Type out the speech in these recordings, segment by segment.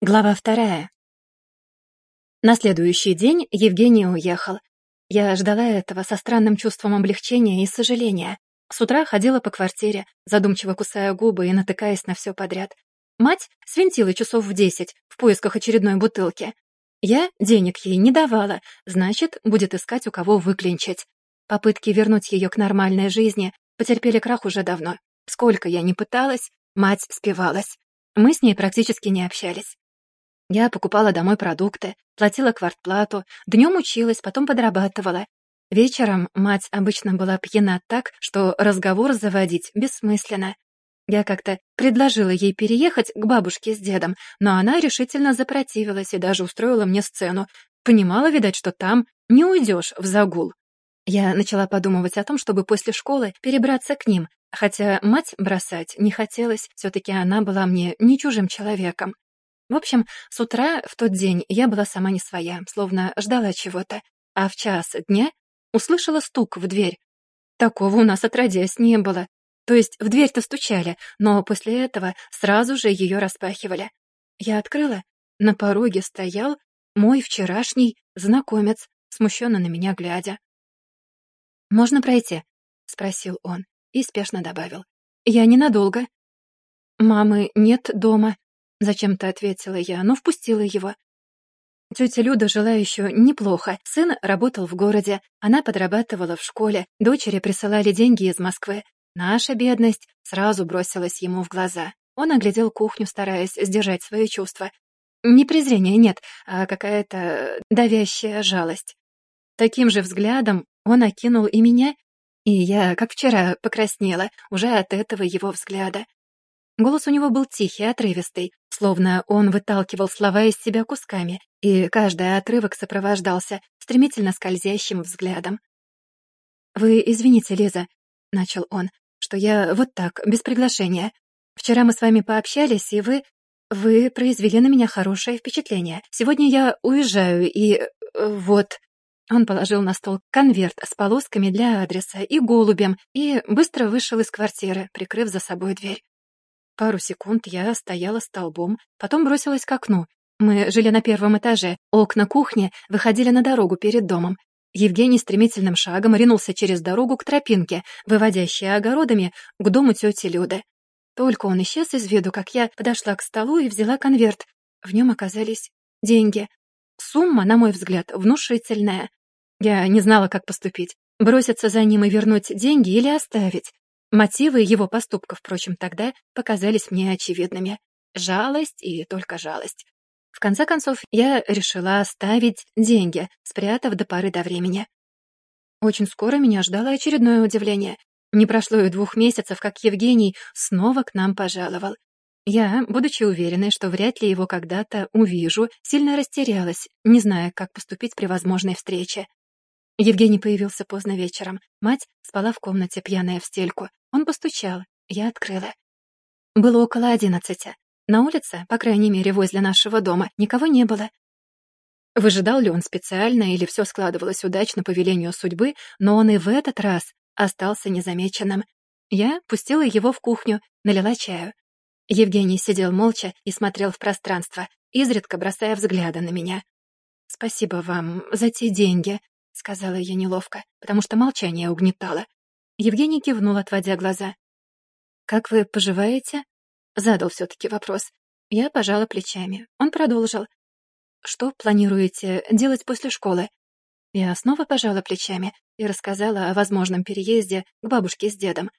Глава вторая. На следующий день Евгений уехал. Я ждала этого со странным чувством облегчения и сожаления. С утра ходила по квартире, задумчиво кусая губы и натыкаясь на все подряд. Мать свинтила часов в десять в поисках очередной бутылки. Я денег ей не давала, значит, будет искать у кого выклинчить. Попытки вернуть ее к нормальной жизни потерпели крах уже давно. Сколько я ни пыталась, мать спивалась. Мы с ней практически не общались. Я покупала домой продукты, платила квартплату, днем училась, потом подрабатывала. Вечером мать обычно была пьяна так, что разговор заводить бессмысленно. Я как-то предложила ей переехать к бабушке с дедом, но она решительно запротивилась и даже устроила мне сцену. Понимала, видать, что там не уйдешь в загул. Я начала подумывать о том, чтобы после школы перебраться к ним, хотя мать бросать не хотелось, все-таки она была мне не чужим человеком. В общем, с утра в тот день я была сама не своя, словно ждала чего-то, а в час дня услышала стук в дверь. Такого у нас отродясь не было. То есть в дверь-то стучали, но после этого сразу же ее распахивали. Я открыла, на пороге стоял мой вчерашний знакомец, смущенно на меня глядя. «Можно пройти?» — спросил он и спешно добавил. «Я ненадолго». «Мамы нет дома», Зачем-то ответила я, но впустила его. Тетя Люда жила еще неплохо. Сын работал в городе, она подрабатывала в школе, дочери присылали деньги из Москвы. Наша бедность сразу бросилась ему в глаза. Он оглядел кухню, стараясь сдержать свои чувства. Не презрение, нет, а какая-то давящая жалость. Таким же взглядом он окинул и меня, и я, как вчера, покраснела уже от этого его взгляда. Голос у него был тихий, отрывистый, словно он выталкивал слова из себя кусками, и каждый отрывок сопровождался стремительно скользящим взглядом. «Вы извините, Лиза», — начал он, — «что я вот так, без приглашения. Вчера мы с вами пообщались, и вы... Вы произвели на меня хорошее впечатление. Сегодня я уезжаю, и... Э, вот...» Он положил на стол конверт с полосками для адреса и голубем и быстро вышел из квартиры, прикрыв за собой дверь. Пару секунд я стояла столбом, потом бросилась к окну. Мы жили на первом этаже, окна кухни выходили на дорогу перед домом. Евгений стремительным шагом ринулся через дорогу к тропинке, выводящей огородами к дому тети Люды. Только он исчез из виду, как я подошла к столу и взяла конверт. В нем оказались деньги. Сумма, на мой взгляд, внушительная. Я не знала, как поступить. Броситься за ним и вернуть деньги или оставить. Мотивы его поступка, впрочем, тогда показались мне очевидными. Жалость и только жалость. В конце концов, я решила оставить деньги, спрятав до поры до времени. Очень скоро меня ждало очередное удивление. Не прошло и двух месяцев, как Евгений снова к нам пожаловал. Я, будучи уверенной, что вряд ли его когда-то увижу, сильно растерялась, не зная, как поступить при возможной встрече. Евгений появился поздно вечером. Мать спала в комнате, пьяная в стельку. Он постучал. Я открыла. Было около одиннадцати. На улице, по крайней мере, возле нашего дома, никого не было. Выжидал ли он специально или все складывалось удачно по велению судьбы, но он и в этот раз остался незамеченным. Я пустила его в кухню, налила чаю. Евгений сидел молча и смотрел в пространство, изредка бросая взгляды на меня. «Спасибо вам за те деньги», — сказала я неловко, потому что молчание угнетало. Евгений кивнул, отводя глаза. «Как вы поживаете?» Задал все-таки вопрос. Я пожала плечами. Он продолжил. «Что планируете делать после школы?» Я снова пожала плечами и рассказала о возможном переезде к бабушке с дедом.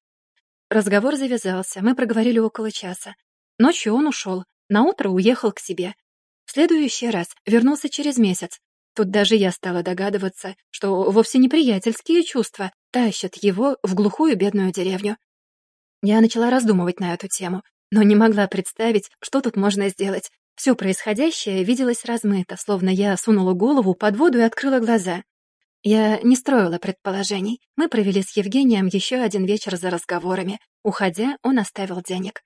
Разговор завязался, мы проговорили около часа. Ночью он ушел, наутро уехал к себе. В следующий раз вернулся через месяц. Тут даже я стала догадываться, что вовсе не приятельские чувства тащат его в глухую бедную деревню. Я начала раздумывать на эту тему, но не могла представить, что тут можно сделать. Все происходящее виделось размыто, словно я сунула голову под воду и открыла глаза. Я не строила предположений. Мы провели с Евгением еще один вечер за разговорами. Уходя, он оставил денег.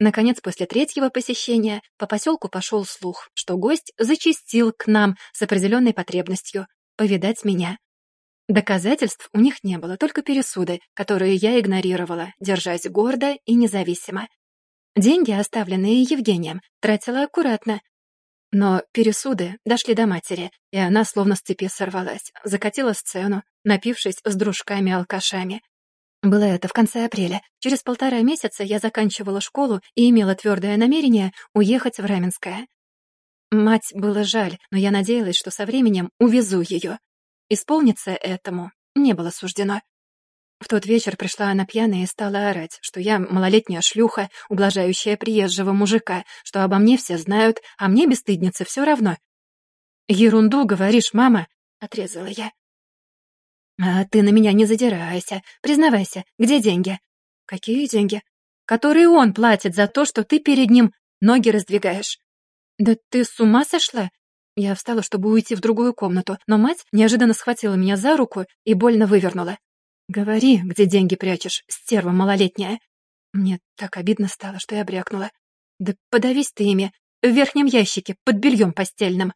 Наконец, после третьего посещения по поселку пошел слух, что гость зачастил к нам с определенной потребностью повидать меня. Доказательств у них не было, только пересуды, которые я игнорировала, держась гордо и независимо. Деньги, оставленные Евгением, тратила аккуратно. Но пересуды дошли до матери, и она словно с цепи сорвалась, закатила сцену, напившись с дружками-алкашами. Было это в конце апреля. Через полтора месяца я заканчивала школу и имела твердое намерение уехать в Раменское. Мать было жаль, но я надеялась, что со временем увезу ее. Исполниться этому не было суждено. В тот вечер пришла она пьяная и стала орать, что я малолетняя шлюха, ублажающая приезжего мужика, что обо мне все знают, а мне, бесстыдница, все равно. «Ерунду говоришь, мама!» — отрезала я. «А ты на меня не задирайся. Признавайся, где деньги?» «Какие деньги?» «Которые он платит за то, что ты перед ним ноги раздвигаешь». «Да ты с ума сошла?» Я встала, чтобы уйти в другую комнату, но мать неожиданно схватила меня за руку и больно вывернула. «Говори, где деньги прячешь, стерва малолетняя». Мне так обидно стало, что я брякнула. «Да подавись ты ими, в верхнем ящике, под бельем постельным».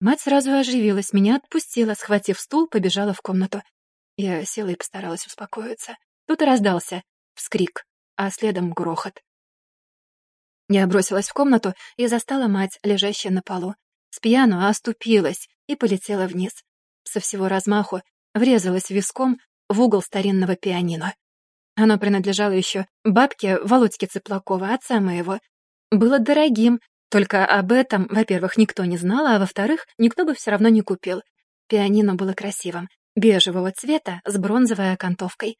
Мать сразу оживилась, меня отпустила, схватив стул, побежала в комнату. Я села и постаралась успокоиться. Тут и раздался вскрик, а следом грохот. Я бросилась в комнату и застала мать, лежащую на полу. С пьяну оступилась и полетела вниз. Со всего размаху врезалась виском в угол старинного пианино. Оно принадлежало еще бабке Володьке Цыплакова, отца моего. Было дорогим, только об этом, во-первых, никто не знал, а во-вторых, никто бы все равно не купил. Пианино было красивым, бежевого цвета с бронзовой окантовкой.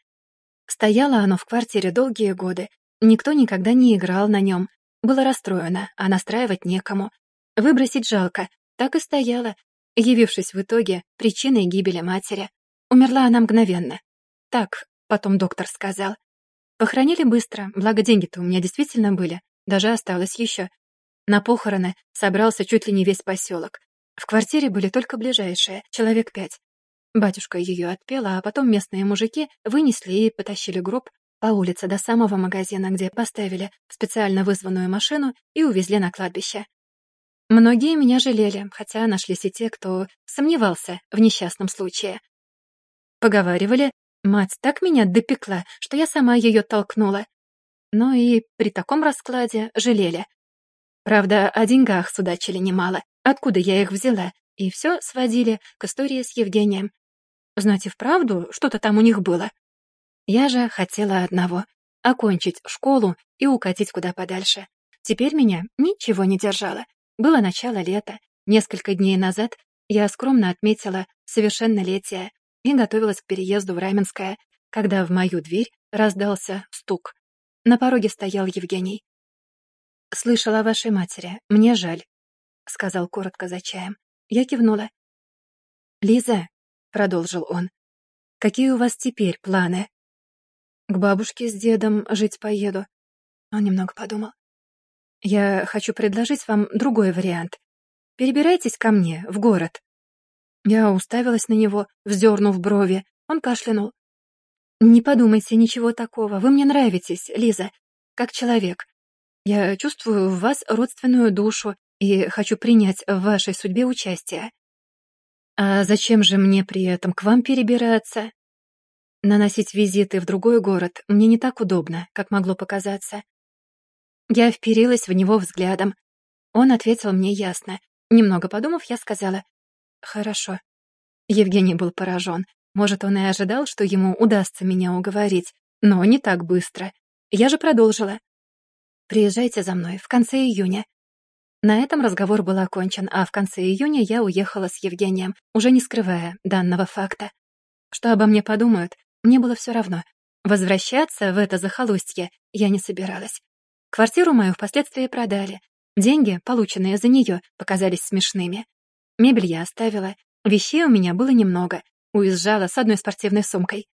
Стояло оно в квартире долгие годы. Никто никогда не играл на нем, было расстроено, а настраивать некому. Выбросить жалко. Так и стояла, явившись в итоге причиной гибели матери. Умерла она мгновенно. Так, потом доктор сказал. Похоронили быстро, благо деньги-то у меня действительно были. Даже осталось еще. На похороны собрался чуть ли не весь поселок. В квартире были только ближайшие, человек пять. Батюшка ее отпела, а потом местные мужики вынесли и потащили гроб по улице до самого магазина, где поставили специально вызванную машину и увезли на кладбище. Многие меня жалели, хотя нашлись и те, кто сомневался в несчастном случае. Поговаривали, мать так меня допекла, что я сама ее толкнула. Но и при таком раскладе жалели. Правда, о деньгах судачили немало, откуда я их взяла, и все сводили к истории с Евгением. Знать и вправду, что-то там у них было. Я же хотела одного — окончить школу и укатить куда подальше. Теперь меня ничего не держало. Было начало лета. Несколько дней назад я скромно отметила совершеннолетие и готовилась к переезду в Раменское, когда в мою дверь раздался стук. На пороге стоял Евгений. «Слышала о вашей матери. Мне жаль», — сказал коротко за чаем. Я кивнула. «Лиза», — продолжил он, — «какие у вас теперь планы?» К бабушке с дедом жить поеду. Он немного подумал. Я хочу предложить вам другой вариант. Перебирайтесь ко мне, в город. Я уставилась на него, вздернув брови. Он кашлянул. Не подумайте ничего такого. Вы мне нравитесь, Лиза, как человек. Я чувствую в вас родственную душу и хочу принять в вашей судьбе участие. А зачем же мне при этом к вам перебираться? Наносить визиты в другой город мне не так удобно, как могло показаться. Я вперилась в него взглядом. Он ответил мне ясно. Немного подумав, я сказала «Хорошо». Евгений был поражен. Может, он и ожидал, что ему удастся меня уговорить, но не так быстро. Я же продолжила. «Приезжайте за мной в конце июня». На этом разговор был окончен, а в конце июня я уехала с Евгением, уже не скрывая данного факта. Что обо мне подумают, мне было все равно. Возвращаться в это захолустье я не собиралась. Квартиру мою впоследствии продали. Деньги, полученные за нее, показались смешными. Мебель я оставила. Вещей у меня было немного. Уезжала с одной спортивной сумкой.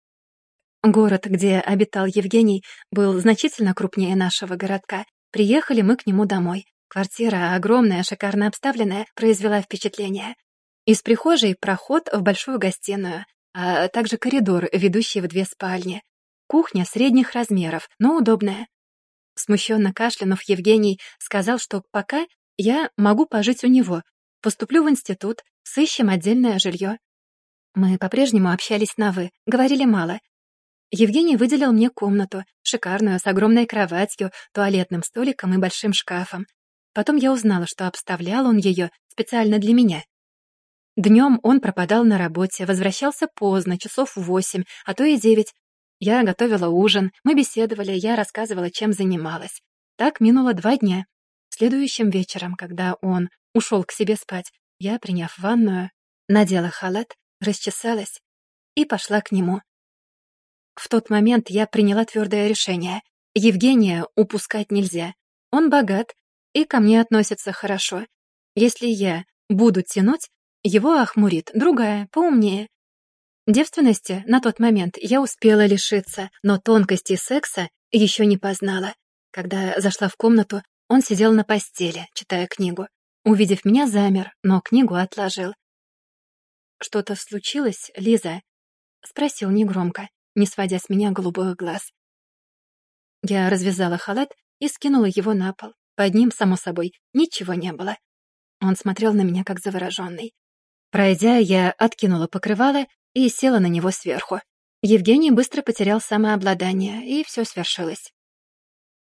Город, где обитал Евгений, был значительно крупнее нашего городка. Приехали мы к нему домой. Квартира, огромная, шикарно обставленная, произвела впечатление. Из прихожей проход в большую гостиную а также коридор, ведущий в две спальни. Кухня средних размеров, но удобная. Смущенно кашлянув, Евгений сказал, что пока я могу пожить у него, поступлю в институт, сыщем отдельное жилье. Мы по-прежнему общались на «вы», говорили мало. Евгений выделил мне комнату, шикарную, с огромной кроватью, туалетным столиком и большим шкафом. Потом я узнала, что обставлял он ее специально для меня. Днем он пропадал на работе, возвращался поздно, часов восемь, а то и девять. Я готовила ужин, мы беседовали, я рассказывала, чем занималась. Так минуло два дня. Следующим вечером, когда он ушел к себе спать, я, приняв ванную, надела халат, расчесалась и пошла к нему. В тот момент я приняла твердое решение. Евгения упускать нельзя. Он богат и ко мне относится хорошо. Если я буду тянуть, его охмурит другая, поумнее. Девственности на тот момент я успела лишиться, но тонкости секса еще не познала. Когда зашла в комнату, он сидел на постели, читая книгу. Увидев меня, замер, но книгу отложил. «Что-то случилось, Лиза?» — спросил негромко, не сводя с меня голубых глаз. Я развязала халат и скинула его на пол. Под ним, само собой, ничего не было. Он смотрел на меня, как завороженный. Пройдя, я откинула покрывало и села на него сверху. Евгений быстро потерял самообладание, и все свершилось.